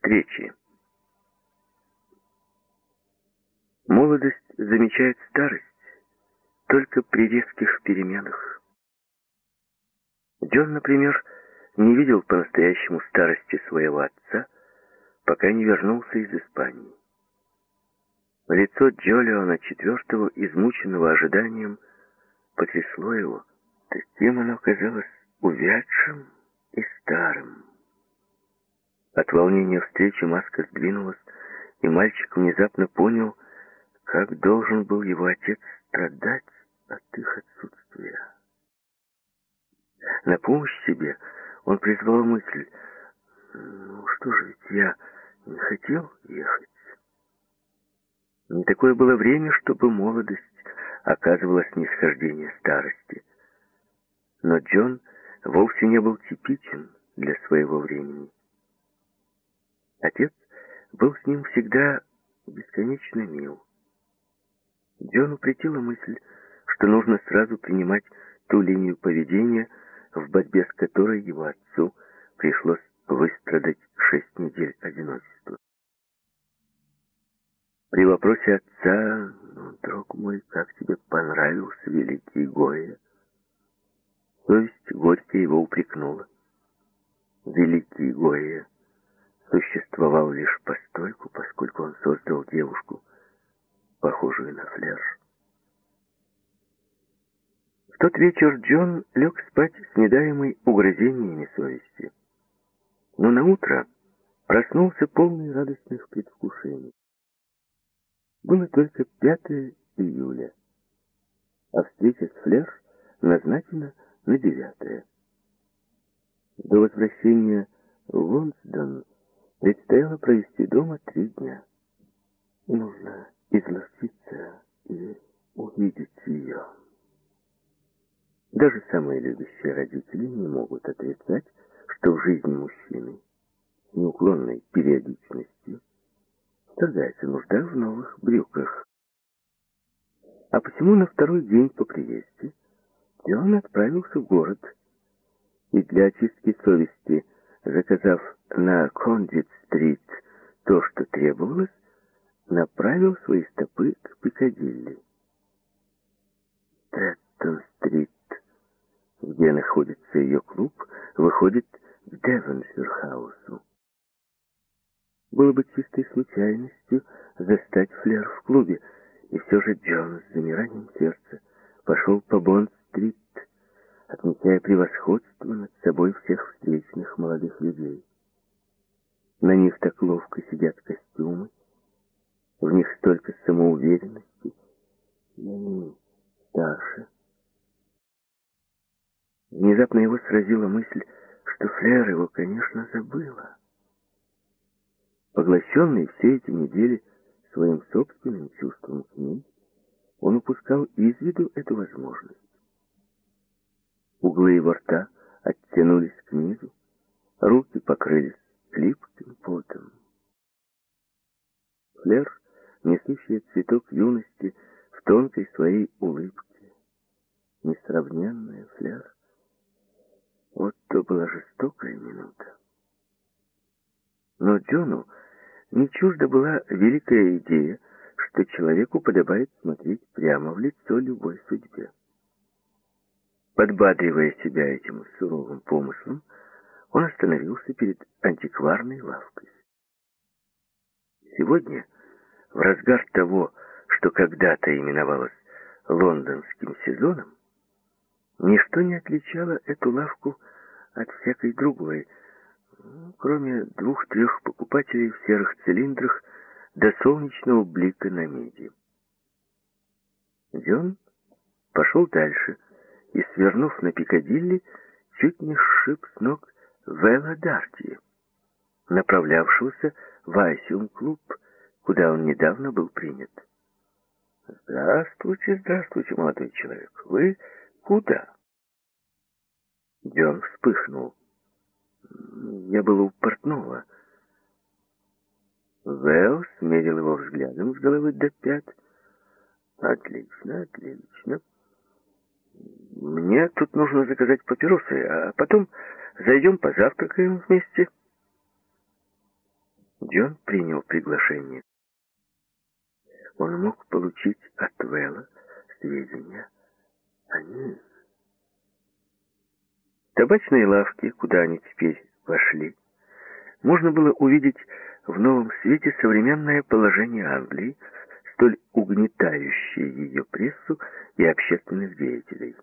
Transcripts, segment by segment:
встречи. Молодость замечает старость только при резких переменах. Джон, например, не видел по-настоящему старости своего отца, пока не вернулся из Испании. Лицо Джолиона IV, измученного ожиданием, потрясло его. Таким оно казалось увядшим и старым. От волнения встречи маска сдвинулась, и мальчик внезапно понял, как должен был его отец страдать от их отсутствия. На помощь себе он призвал мысль, ну что же, ведь я не хотел ехать. Не такое было время, чтобы молодость оказывала снисхождение старости. Но Джон вовсе не был типичен для своего времени. Отец был с ним всегда бесконечно мил. Джону претила мысль, что нужно сразу принимать ту линию поведения, в борьбе с которой его отцу пришлось выстрадать шесть недель одиночества. При вопросе отца, ну, друг мой, как тебе понравился великий Гоя, совесть горько его упрекнула. Великий Гоя существовал лишь постольку, поскольку он создал девушку, похожую на Флер. В тот вечер Джон лег спать с недаемой угрызениями совести. Но на утро проснулся полный радостных предвкушений. Было только 5 июля, а встреча с Флер назначена на 9. До возвращения в Лонсдон предстояло провести дома три дня. Нужно изловчиться и увидеть ее. Даже самые любящие родители не могут отрицать, что в жизни мужчины с неуклонной периодичностью страдается нужда в новых брюках. А почему на второй день по приезде он отправился в город и для очистки совести, заказав на Кондит-стрит то, что требовалось, направил свои стопы к Пикадилли. Треттон-стрит, где находится ее клуб, выходит к Девоншир-хаусу. Было бы чистой случайностью застать Флер в клубе, и все же Джон с замиранием сердца пошел по Бонд-стрит, отмечая превосходство над собой всех встречных молодых людей. На них так ловко сидят костюмы, в них столько самоуверенности, и они старше. Внезапно его сразила мысль, что Флер его, конечно, забыла. Поглощенный все эти недели своим собственным чувством к ней, он упускал из виду эту возможность. Углы его рта оттянулись к низу, руки покрылись липким потом. Флер, несущая цветок юности в тонкой своей улыбке, несравненная Флер, вот то была жестокая минута. Но Джону не чужда была великая идея, что человеку подобает смотреть прямо в лицо любой судьбе. Подбадривая себя этим суровым помыслом, он остановился перед антикварной лавкой. Сегодня, в разгар того, что когда-то именовалось лондонским сезоном, ничто не отличало эту лавку от всякой другой, кроме двух-трех покупателей в серых цилиндрах до солнечного блика на меди. Дион пошел дальше и, свернув на Пикадилли, чуть не сшиб с ног Вэлла Дарти, направлявшегося в Айсиум-клуб, куда он недавно был принят. «Здравствуйте, здравствуйте, молодой человек. Вы куда?» Дион вспыхнул. Я был у портного. Вэлл смерил его взглядом с головы до пят. Отлично, отлично. Мне тут нужно заказать папиросы, а потом зайдем позавтракаем вместе. Джон принял приглашение. Он мог получить от Вэлла сведения о ней. Табачные лавки, куда они теперь вошли, можно было увидеть в новом свете современное положение Англии, столь угнетающее ее прессу и общественных деятелей.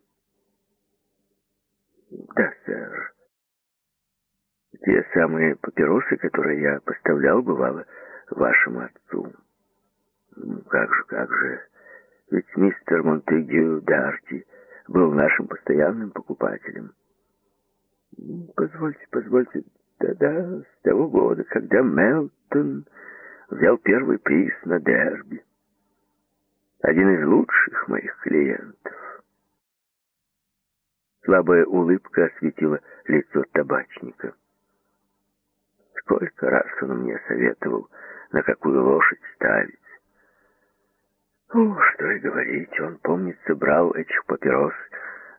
Да, сэр. Те самые папиросы, которые я поставлял, бывало, вашему отцу. Ну, как же, как же. Ведь мистер Монтегю Дарти был нашим постоянным покупателем. Позвольте, позвольте, да-да, с того года, когда Мелтон взял первый приз на дерби. Один из лучших моих клиентов. Слабая улыбка осветила лицо табачника. Сколько раз он мне советовал, на какую лошадь ставить. Ну, что и говорить, он, помнится, брал этих папирос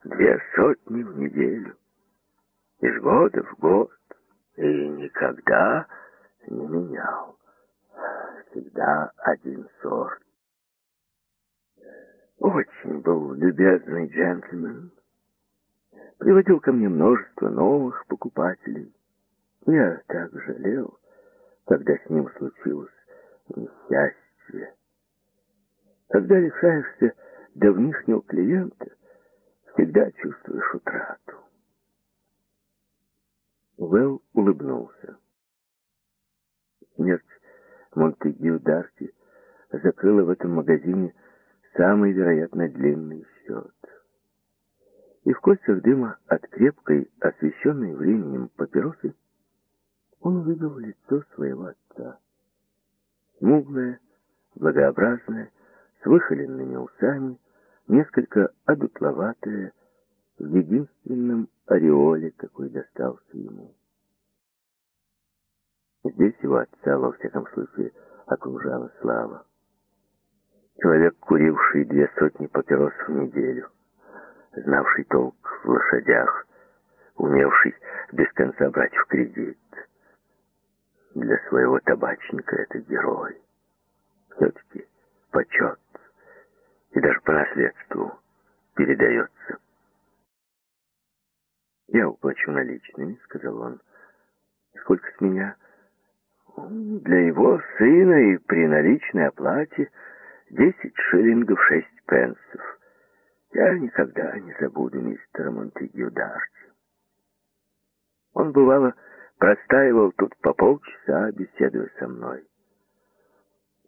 две сотни в неделю. Из года в год. И никогда не менял. Всегда один сорт. Очень был любезный джентльмен. Приводил ко мне множество новых покупателей. Я так жалел, когда с ним случилось несчастье. Когда лишаешься давнишнего клиента, всегда чувствуешь утрату. Уэлл улыбнулся. Смерть Монтегю Дарти закрыла в этом магазине самый, вероятно, длинный счет. И в кольцах дыма от крепкой, освещенной временем папиросы, он увидел лицо своего отца. Смуглое, благообразное, с выхоленными усами, несколько одутловатое, в единственном ореоле, какой достался ему. Здесь его отца, во всяком случае, окружала слава. Человек, куривший две сотни папирос в неделю, знавший толк в лошадях, умевший без конца брать в кредит. Для своего табачника это герой. Все-таки почет и даже по наследству передается. «Я уплачу наличными», — сказал он. «Сколько с меня?» «Для его сына и при наличной оплате десять шиллингов шесть пенсов. Я никогда не забуду мистера Монтегю Дарти. Он, бывало, простаивал тут по полчаса, беседуя со мной.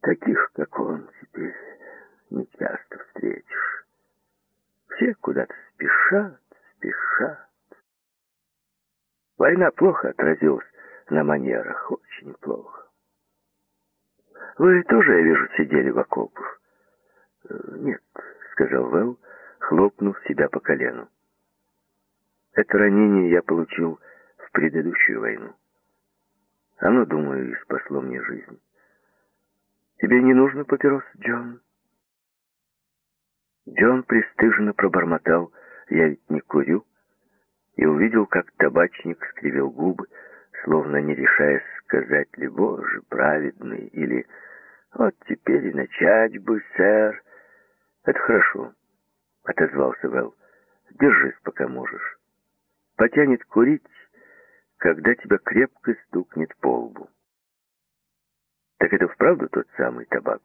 Таких, как он, теперь не часто встретишь. Все куда-то спешат, спешат. Война плохо отразилась на манерах, очень плохо. Вы тоже, я вижу, сидели в окопах. Э, нет, сказал Вэлл, хлопнув себя по колену. Это ранение я получил в предыдущую войну. Оно, думаю, и спасло мне жизнь. Тебе не нужно папирос, Джон? Джон пристыженно пробормотал, я ведь не курю и увидел, как табачник скривил губы, словно не решаясь сказать ли «Боже, праведный» или «Вот теперь и начать бы, сэр». «Это хорошо», — отозвался Вэл. «Держись, пока можешь. Потянет курить, когда тебя крепко стукнет по лбу». «Так это вправду тот самый табак?»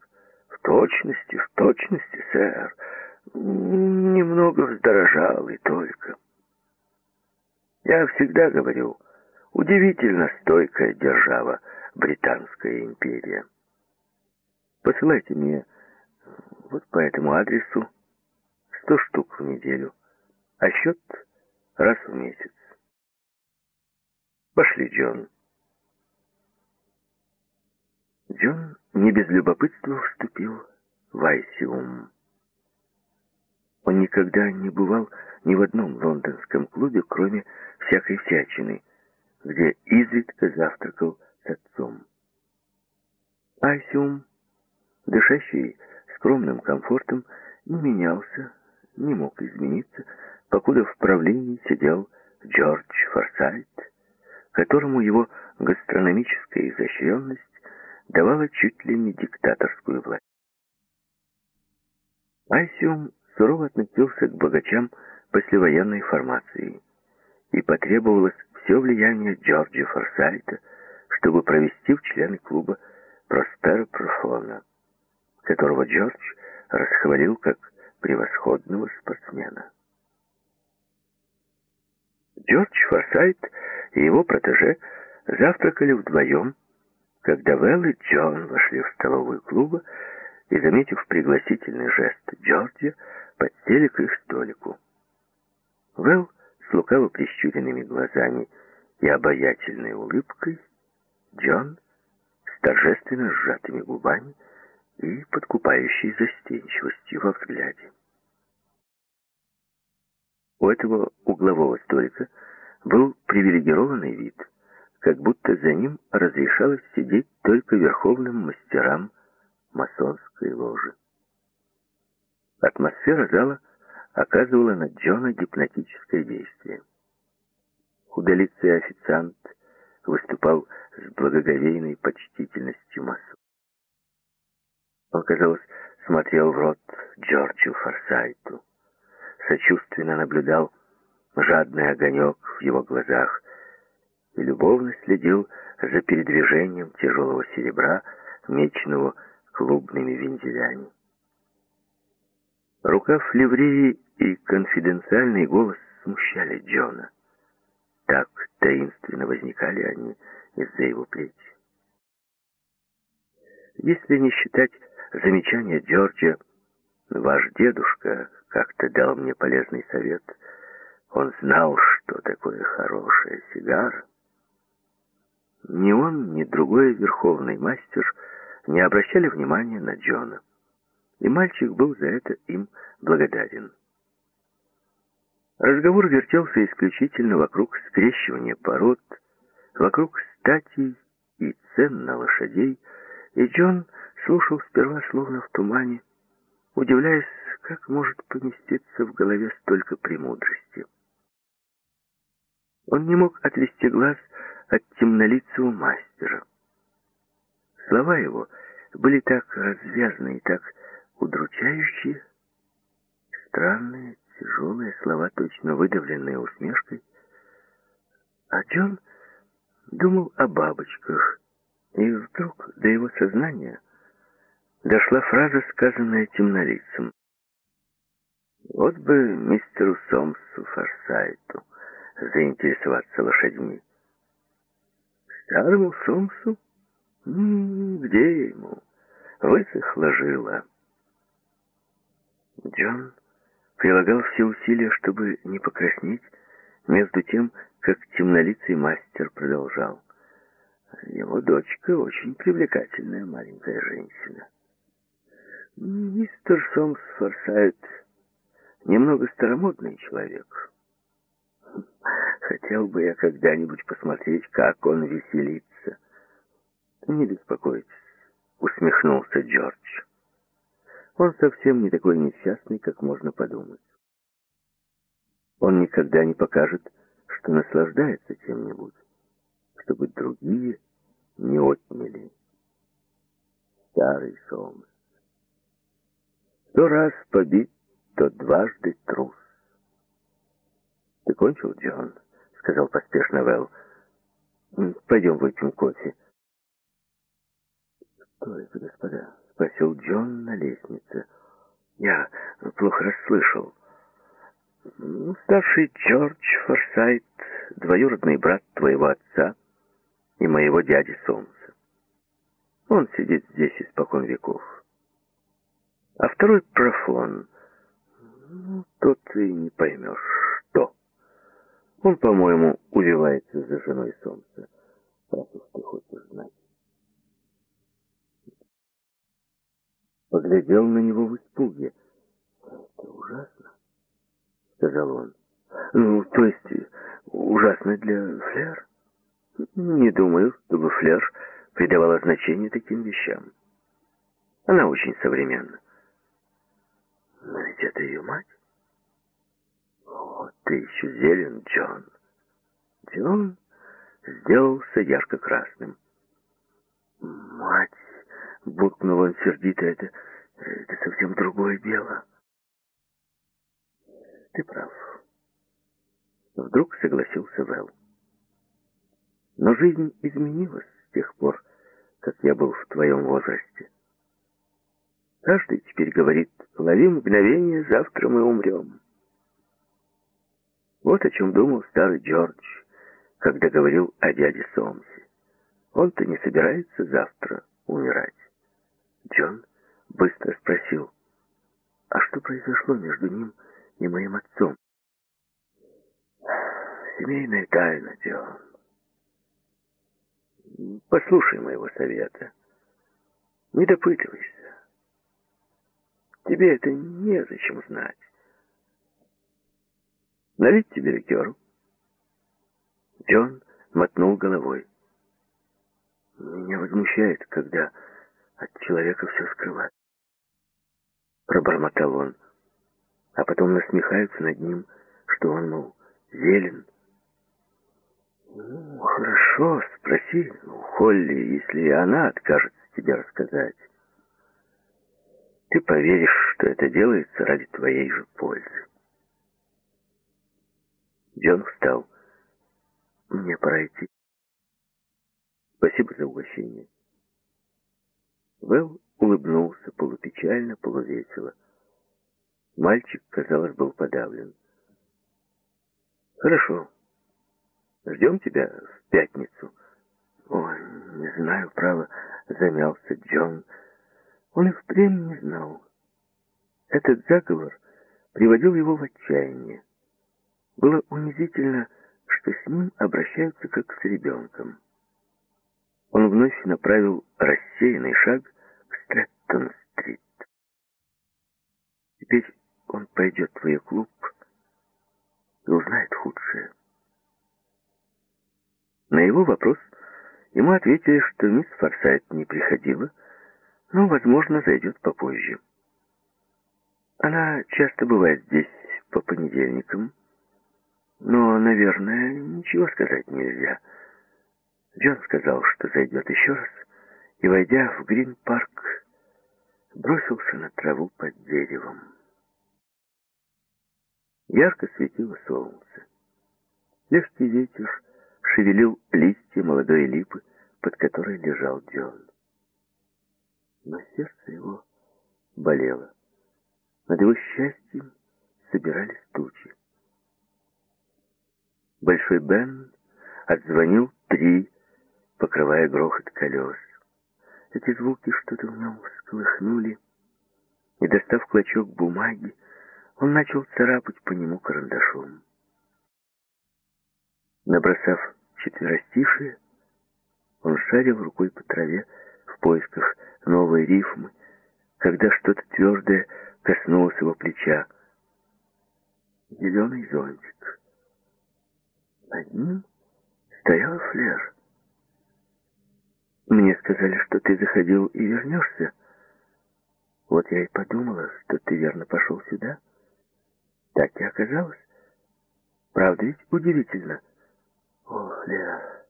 «В точности, в точности, сэр. Немного вздорожал и только». Я всегда говорю, удивительно стойкая держава Британская империя. Посылайте мне вот по этому адресу сто штук в неделю, а счет раз в месяц. Пошли, Джон. Джон не без любопытства вступил в Айсиум. Он никогда не бывал ни в одном лондонском клубе, кроме всякой всячины, где изредка завтракал с отцом. Айсиум, дышащий скромным комфортом, не менялся, не мог измениться, покуда в правлении сидел Джордж Форсайт, которому его гастрономическая изощренность давала чуть ли не диктаторскую власть. Айсиум сурово относился к богачам послевоенной формации, и потребовалось все влияние Джорджа Форсайта, чтобы провести в члены клуба Проспера Профона, которого Джордж расхвалил как превосходного спортсмена. Джордж Форсайт и его протеже завтракали вдвоем, когда Вэл и Джон вошли в столовую клуба и, заметив пригласительный жест Джорджа, подсели к их столику. Вэл с лукаво прищуренными глазами и обаятельной улыбкой, Джон с торжественно сжатыми губами и подкупающей застенчивостью во взгляде. У этого углового столика был привилегированный вид, как будто за ним разрешалось сидеть только верховным мастерам масонской ложи. Атмосфера зала оказывала на Джона гипнотическое действие. Худолицый официант выступал с благоговейной почтительностью массу. Он, казалось, смотрел в рот Джорджу Форсайту, сочувственно наблюдал жадный огонек в его глазах и любовно следил за передвижением тяжелого серебра, меченного клубными вензелями. Рукав ливреи и конфиденциальный голос смущали Джона. Так таинственно возникали они из-за его плеч. Если не считать замечания Джорджа, ваш дедушка как-то дал мне полезный совет. Он знал, что такое хорошая сигара. Ни он, ни другой верховный мастер не обращали внимания на Джона. И мальчик был за это им благодарен. Разговор вертелся исключительно вокруг скрещивания пород, вокруг статей и цен на лошадей, и Джон слушал сперва словно в тумане, удивляясь, как может поместиться в голове столько премудрости. Он не мог отвести глаз от темнолицего мастера. Слова его были так развязны и так удручающие, странные, тяжелые слова, точно выдавленные усмешкой. А Джон думал о бабочках, и вдруг до его сознания дошла фраза, сказанная темнолицем. Вот бы мистеру Сомсу Форсайту заинтересоваться лошадьми. Старому Сомсу? М -м, где ему? Высохла жила. Джон прилагал все усилия, чтобы не покраснеть, между тем, как темнолицый мастер продолжал. Его дочка очень привлекательная маленькая женщина. Мистер Сомс Форсайт немного старомодный человек. Хотел бы я когда-нибудь посмотреть, как он веселится. Не беспокойтесь, усмехнулся Джордж. Он совсем не такой несчастный, как можно подумать. Он никогда не покажет, что наслаждается чем-нибудь, чтобы другие не отняли. Старый Сомс. Сто раз побит то дважды трус. «Ты кончил, Джон?» — сказал поспешно Вэл. «Пойдем выпьем кофе». «Что это, господа?» — спросил Джон на лестнице. «Я плохо расслышал». «Старший Джордж Форсайт, двоюродный брат твоего отца и моего дяди Солнца. Он сидит здесь испокон веков. А второй профон тут ты не поймешь, что. Он, по-моему, увивается за женой солнца. Раз уж ты хочешь знать. Поглядел на него в испуге. Это ужасно, сказал он. Ну, то есть, ужасно для Флер? Не думаю, чтобы Флер придавала значение таким вещам. Она очень современна. Но ведь это ее мать. Вот ты еще зелен, Джон. Джон сделался ярко-красным. Мать буркнул он сердито, это, это совсем другое дело. Ты прав. Вдруг согласился Вэл. Но жизнь изменилась с тех пор, как я был в твоем возрасте. Каждый теперь говорит, лови мгновение, завтра мы умрем. Вот о чем думал старый Джордж, когда говорил о дяде Сомсе. Он-то не собирается завтра умирать. Джон быстро спросил, а что произошло между ним и моим отцом? Семейная тайна, Джон. Послушай моего совета. Не допытывайся. Тебе это незачем знать. Налить тебе ликеру? Джон мотнул головой. Меня возмущает, когда от человека все скрывают. Пробормотал он, а потом насмехаются над ним, что он, мол, зелен. Ну, хорошо, спроси у Холли, если она откажется тебе рассказать. Ты поверишь, что это делается ради твоей же пользы. Джон встал. Мне пора идти. Спасибо за угощение. Вэл улыбнулся полупечально, полувесело. Мальчик, казалось, был подавлен. «Хорошо. Ждем тебя в пятницу». «Ой, не знаю, право», — замялся Джон. Он и впрямь не знал. Этот заговор приводил его в отчаяние. Было унизительно, что с ним обращаются как с ребенком. Он вновь направил рассеянный шаг к Стрэттон-стрит. Теперь он пойдет в ее клуб и узнает худшее. На его вопрос ему ответили, что мисс Форсайт не приходила, но, возможно, зайдет попозже. Она часто бывает здесь по понедельникам, но, наверное, ничего сказать нельзя. Джон сказал, что зайдет еще раз, и, войдя в Грин-парк, бросился на траву под деревом. Ярко светило солнце. Легкий ветер шевелил листья молодой липы, под которой лежал Джон. Но сердце его болело. Над его счастьем собирались тучи. Большой Бен отзвонил три, покрывая грохот колес. Эти звуки что-то в нем всколыхнули, и, достав клочок бумаги, он начал царапать по нему карандашом. Набросав четверостишие, он шарил рукой по траве в поисках новой рифмы, когда что-то твердое коснулось его плеча. Зеленый зонтик. Над ним стояла Флер. Мне сказали, что ты заходил и вернешься. Вот я и подумала, что ты верно пошел сюда. Так и оказалось. Правда ведь удивительно? О, Флер,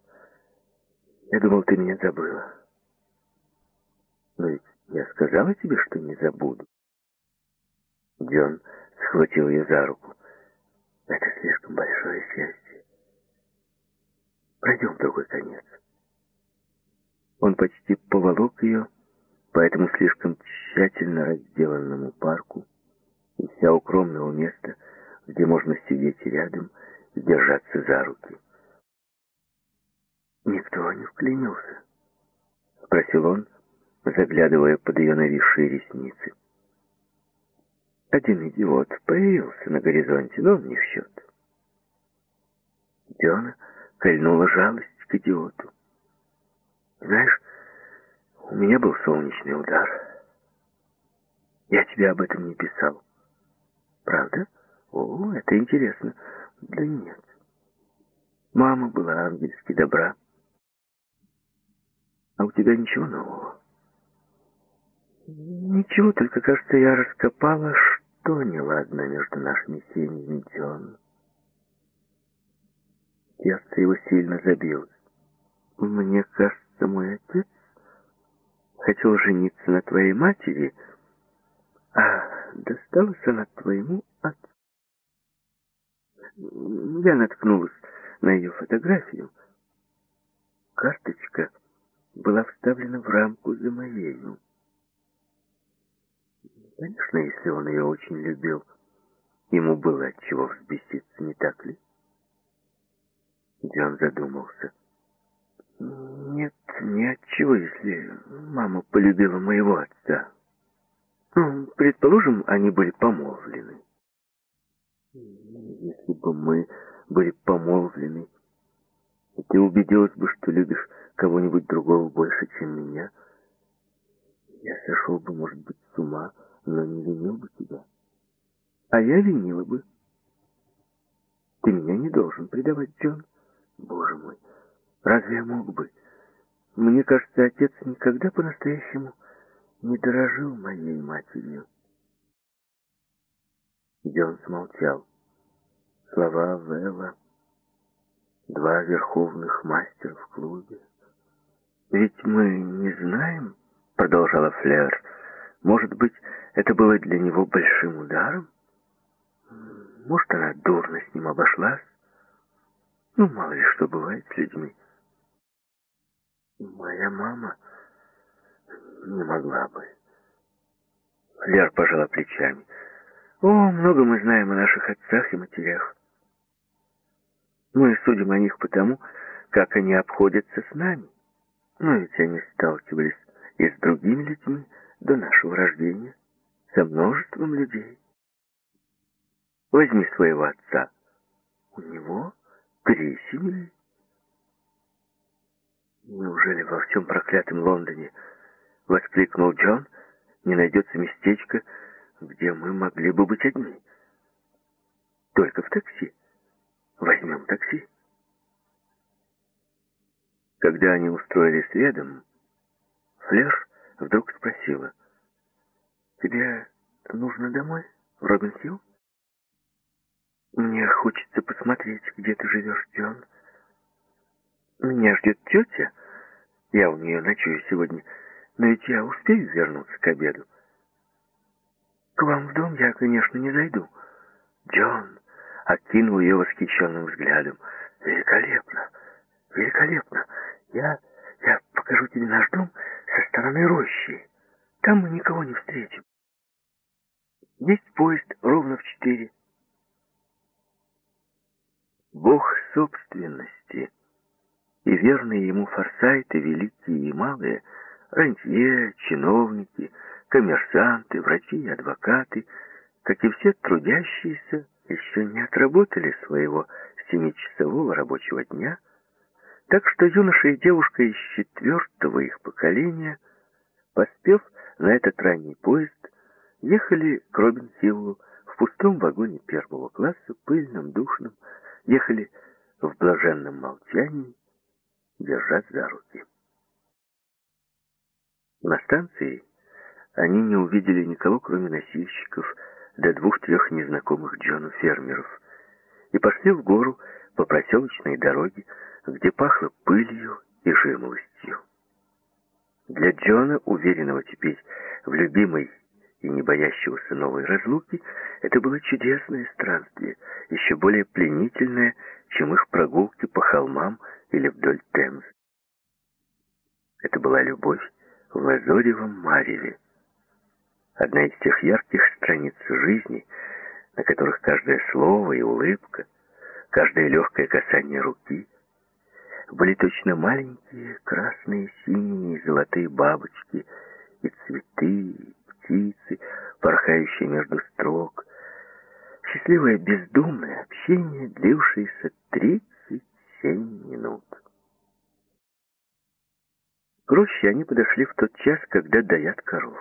я думал, ты меня забыла. Но ведь я сказала тебе, что не забуду. Джон схватил ее за руку. Это слишком большое счастье. Пройдем в другой конец. Он почти поволок ее по этому слишком тщательно разделанному парку, и вся укромного места, где можно сидеть рядом и держаться за руки. «Никто не вклинился?» — спросил он, заглядывая под ее нависшие ресницы. Один идиот появился на горизонте, но он не в счет. Диона кольнула жалость к идиоту. Знаешь, у меня был солнечный удар. Я тебе об этом не писал. Правда? О, это интересно. Да нет. Мама была ангельски добра. А у тебя ничего нового? Ничего, только, кажется, я раскопала, что неладно между нашими семьями, Джон. Сердце его сильно забилось. Мне кажется, мой отец хотел жениться на твоей матери, а досталась она твоему отцу. Я наткнулась на ее фотографию. Карточка была вставлена в рамку за моею. Конечно, если он ее очень любил, ему было от чего взбеситься, не так ли? Диан задумался. Нет, ни от чего, если мама полюбила моего отца. Ну, предположим, они были помолвлены. Если бы мы были помолвлены, и ты убедилась бы, что любишь кого-нибудь другого больше, чем меня, я сошел бы, может быть, с ума, но не винил бы тебя. А я винила бы. Ты меня не должен предавать, Джон. Боже мой, разве я мог бы? Мне кажется, отец никогда по-настоящему не дорожил моей матерью. Джон смолчал. Слова Вэлла, два верховных мастера в клубе. «Ведь мы не знаем», — продолжала Флер, — «может быть, это было для него большим ударом? Может, она дурно с ним обошлась? Ну, мало ли что бывает с людьми. Моя мама не могла бы. Лер пожала плечами. О, много мы знаем о наших отцах и матерях. Мы судим о них потому, как они обходятся с нами. Но ведь они сталкивались и с другими людьми до нашего рождения, со множеством людей. Возьми своего отца. У него Три семьи? Неужели во всем проклятом Лондоне, воскликнул Джон, не найдется местечко, где мы могли бы быть одни? Только в такси. Возьмем такси. Когда они устроились рядом, Флеш вдруг спросила, «Тебе нужно домой, в Робин-Хилл?» Мне хочется посмотреть, где ты живешь, Джон. Меня ждет тетя. Я у нее ночую сегодня. Но ведь я успею вернуться к обеду. К вам в дом я, конечно, не зайду. Джон окинул ее восхищенным взглядом. Великолепно, великолепно. Я, я покажу тебе наш дом со стороны рощи. Там мы никого не встретим. Есть поезд ровно в четыре. Бог собственности и верные ему форсайты, великие и малые, рантье, чиновники, коммерсанты, врачи и адвокаты, как и все трудящиеся, еще не отработали своего семичасового рабочего дня, так что юноша и девушка из четвертого их поколения, поспев на этот ранний поезд, ехали к Робин-Хиллу в пустом вагоне первого класса, пыльном, душном, ехали в блаженном молчании, держась за руки. На станции они не увидели никого, кроме носильщиков, до двух-трех незнакомых Джону фермеров, и пошли в гору по проселочной дороге, где пахло пылью и жимолостью. Для Джона, уверенного теперь в любимой и не боящегося новой разлуки, это было чудесное странствие, еще более пленительное, чем их прогулки по холмам или вдоль Темзы. Это была любовь в лазоревом мареве. Одна из тех ярких страниц жизни, на которых каждое слово и улыбка, каждое легкое касание руки были точно маленькие красные, синие и золотые бабочки и цветы, птицы, порхающие между строк. Счастливое бездумное общение, длившееся 37 минут. К они подошли в тот час, когда доят коров.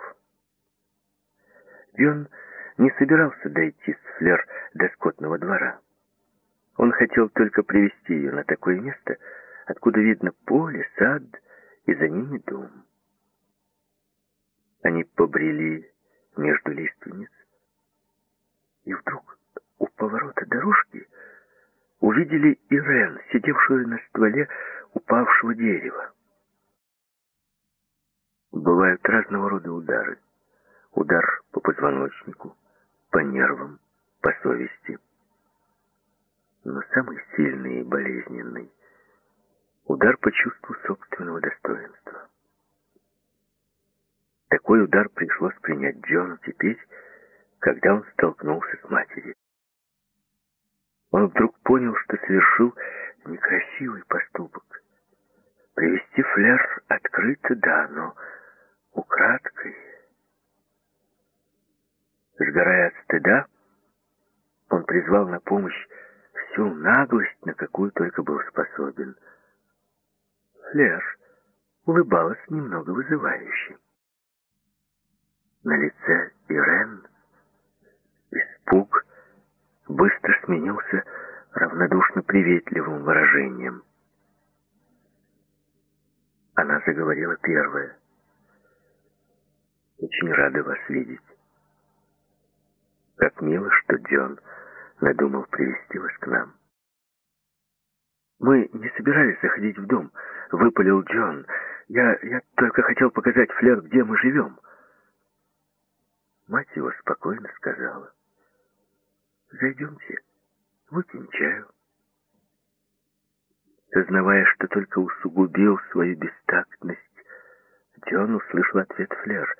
Бьон не собирался дойти с Флер до скотного двора. Он хотел только привести ее на такое место, откуда видно поле, сад и за ними дом. Они побрели между лиственниц, и вдруг у поворота дорожки увидели Ирен, сидевшую на стволе упавшего дерева. Бывают разного рода удары. Удар по позвоночнику, по нервам, по совести. Но самый сильный и болезненный — удар по чувству собственного достоинства. Такой удар пришлось принять Джону теперь, когда он столкнулся с матерью. Он вдруг понял, что совершил некрасивый поступок. Привести фляж открыто, да, но украдкой. Сгорая от стыда, он призвал на помощь всю наглость, на какую только был способен. Фляж улыбалась немного вызывающе. На лице Ирен испуг быстро сменился равнодушно приветливым выражением. Она заговорила первая. «Очень рада вас видеть. Как мило, что Джон надумал привести вас к нам». «Мы не собирались заходить в дом», — выпалил Джон. «Я, я только хотел показать Флер, где мы живем». Мать его спокойно сказала. «Зайдемте, выпьем чаю». Сознавая, что только усугубил свою бестактность, Джон услышал ответ Флер.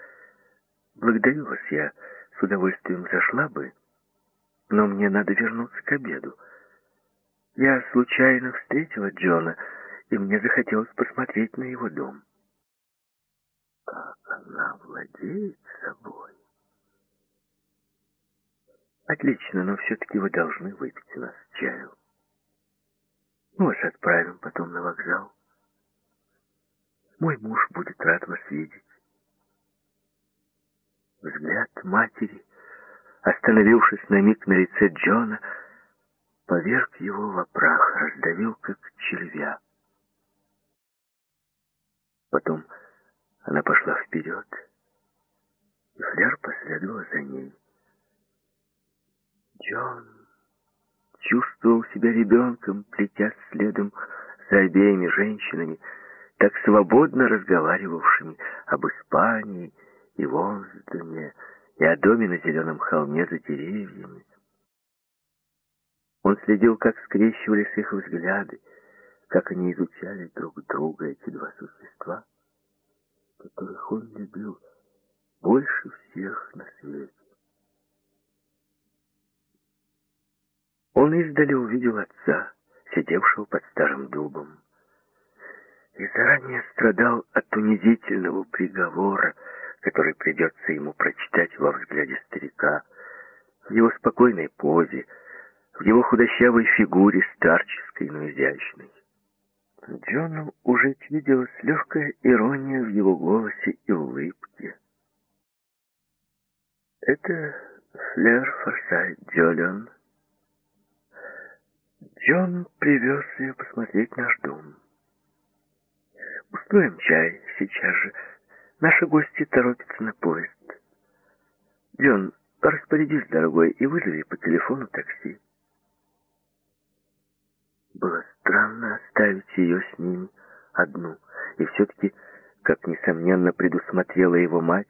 «Благодарю вас, я удовольствием зашла бы, но мне надо вернуться к обеду. Я случайно встретила Джона, и мне захотелось посмотреть на его дом». Как она владеет собой! Отлично, но все-таки вы должны выпить у нас чаю. Мы вас отправим потом на вокзал. Мой муж будет рад вас видеть. Взгляд матери, остановившись на миг на лице Джона, поверг его в прах, раздавил, как червя. Потом она пошла вперед, и Фляр последовала за ней. Джон чувствовал себя ребенком, плетясь следом за обеими женщинами, так свободно разговаривавшими об Испании и Вонсдоне, и о доме на зеленом холме за деревьями. Он следил, как скрещивались их взгляды, как они изучали друг друга, эти два существа, которых он любил больше всех на свете. Он издали увидел отца, сидевшего под старым дубом, и заранее страдал от унизительного приговора, который придется ему прочитать во взгляде старика, в его спокойной позе, в его худощавой фигуре, старческой, но изящной. Джону уже виделась легкая ирония в его голосе и улыбке. «Это Флер Форсайт Джолион», Джон привез ее посмотреть наш дом. Устроим чай сейчас же. Наши гости торопятся на поезд. Джон, распорядись, дорогой, и вызови по телефону такси. Было странно оставить ее с ними одну. И все-таки, как несомненно предусмотрела его мать,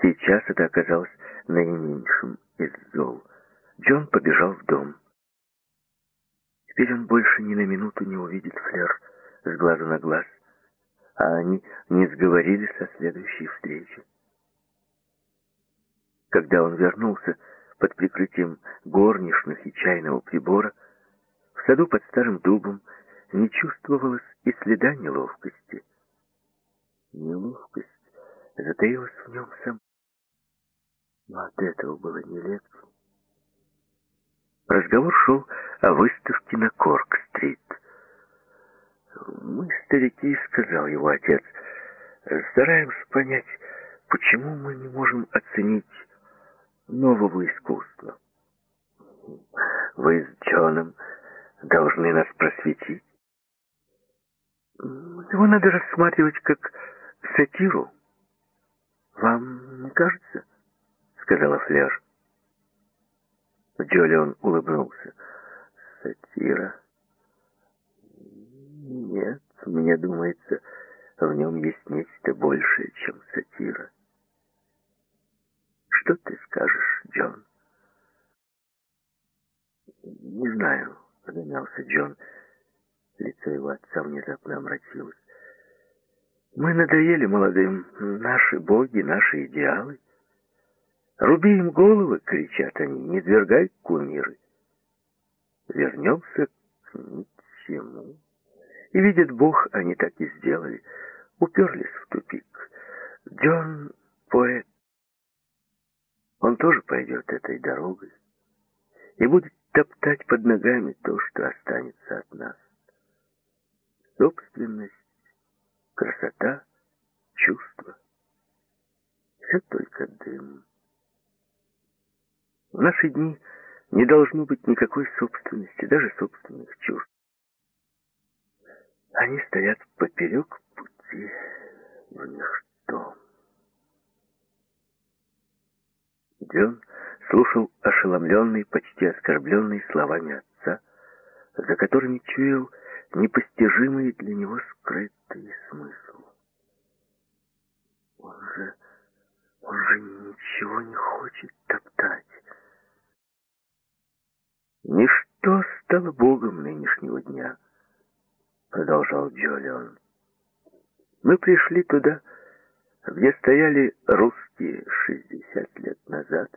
сейчас это оказалось наименьшим из зол. Джон побежал в дом. Теперь он больше ни на минуту не увидит Флер с глазу на глаз, а они не сговорились о следующей встрече. Когда он вернулся под прикрытием горничных и чайного прибора, в саду под старым дубом не чувствовалось и следа неловкости. Неловкость затаилась в нем сам. Но от этого было не легче. Разговор шел о выставке на Корк-стрит. «Мы, старики, — сказал его отец, — стараемся понять, почему мы не можем оценить нового искусства. Вы с Джоном должны нас просветить. Его надо рассматривать как сатиру. Вам не кажется?» — сказала Флер. Джолион улыбнулся. «Сатира? Нет, мне думается, в нем есть нечто большее, чем сатира. Что ты скажешь, Джон? Не знаю, замялся Джон. Лицо его отца внезапно омрачилось. Мы надоели молодым. Наши боги, наши идеалы. Руби им головы, кричат они, не двергай кумиры. Вернемся к ничему. И видит Бог, они так и сделали. Уперлись в тупик. Джон — поэт. Он тоже пойдет этой дорогой и будет топтать под ногами то, что останется от нас. Собственность, красота, чувство — все только дым. В наши дни не должно быть никакой собственности, даже собственных чувств. Они стоят поперек пути в ничто. Джон слушал ошеломленный, почти оскорбленный словами отца, за которыми чуял непостижимый для него скрытый смысл. Он же, он же ничего не хочет топтать. Ничто стало богом нынешнего дня, продолжал Джолион. Мы пришли туда, где стояли русские 60 лет назад,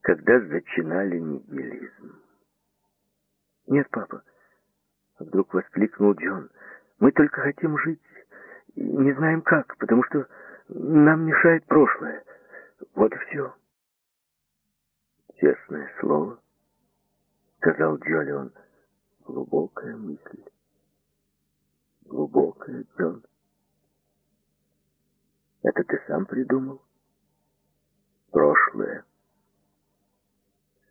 когда зачинали нигилизм. «Нет, папа», — вдруг воскликнул Джон, — «мы только хотим жить, и не знаем как, потому что нам мешает прошлое. Вот и все». «Честное слово», — сказал Джолион, — «глубокая мысль». «Глубокая, Джон». Это ты сам придумал? Прошлое.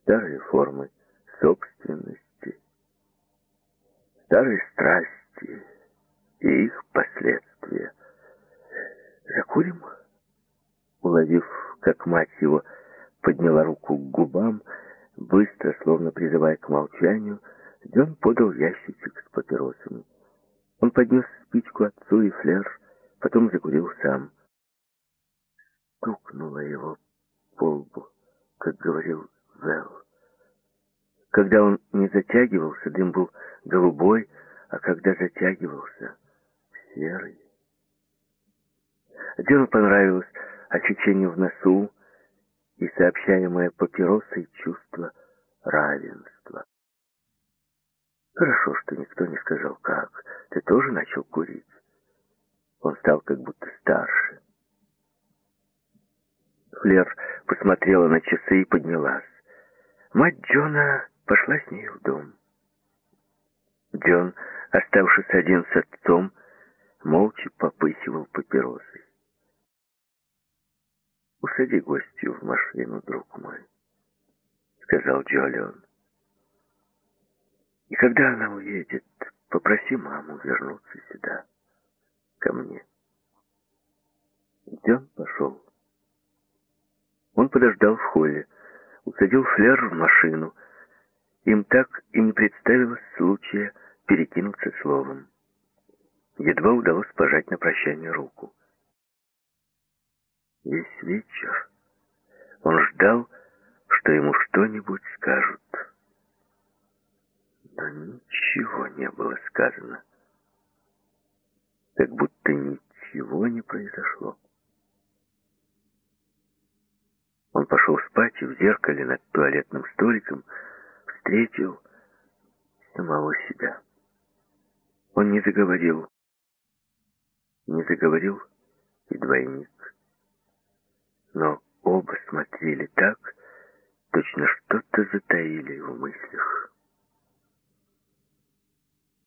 Старые формы собственности. Старые страсти и их последствия. Закурим? Уловив, как мать его подняла руку к губам, быстро, словно призывая к молчанию, Джон подал ящичек с папиросами. Он поднес спичку отцу и флер, потом закурил сам стукнула его по лбу, как говорил Вэл. Когда он не затягивался, дым был голубой, а когда затягивался — серый. Делу понравилось ощущение в носу и сообщаемое папиросой чувство равенства. Хорошо, что никто не сказал, как. Ты тоже начал курить. Он стал как будто старше. Флер посмотрела на часы и поднялась. Мать Джона пошла с ней в дом. Джон, оставшись один с отцом, молча попысивал папиросой. «Усади гостью в машину, друг мой», — сказал Джолион. «И когда она уедет, попроси маму вернуться сюда, ко мне». Джон пошел. Он подождал в холле, усадил фляж в машину. Им так и не представилось случая перекинуться словом. Едва удалось пожать на прощание руку. Весь вечер он ждал, что ему что-нибудь скажут но ничего не было сказано. Как будто ничего не произошло. Он пошел спать и в зеркале над туалетным столиком встретил самого себя. Он не заговорил. Не заговорил и двойник. Но оба смотрели так, точно что-то затаили в мыслях.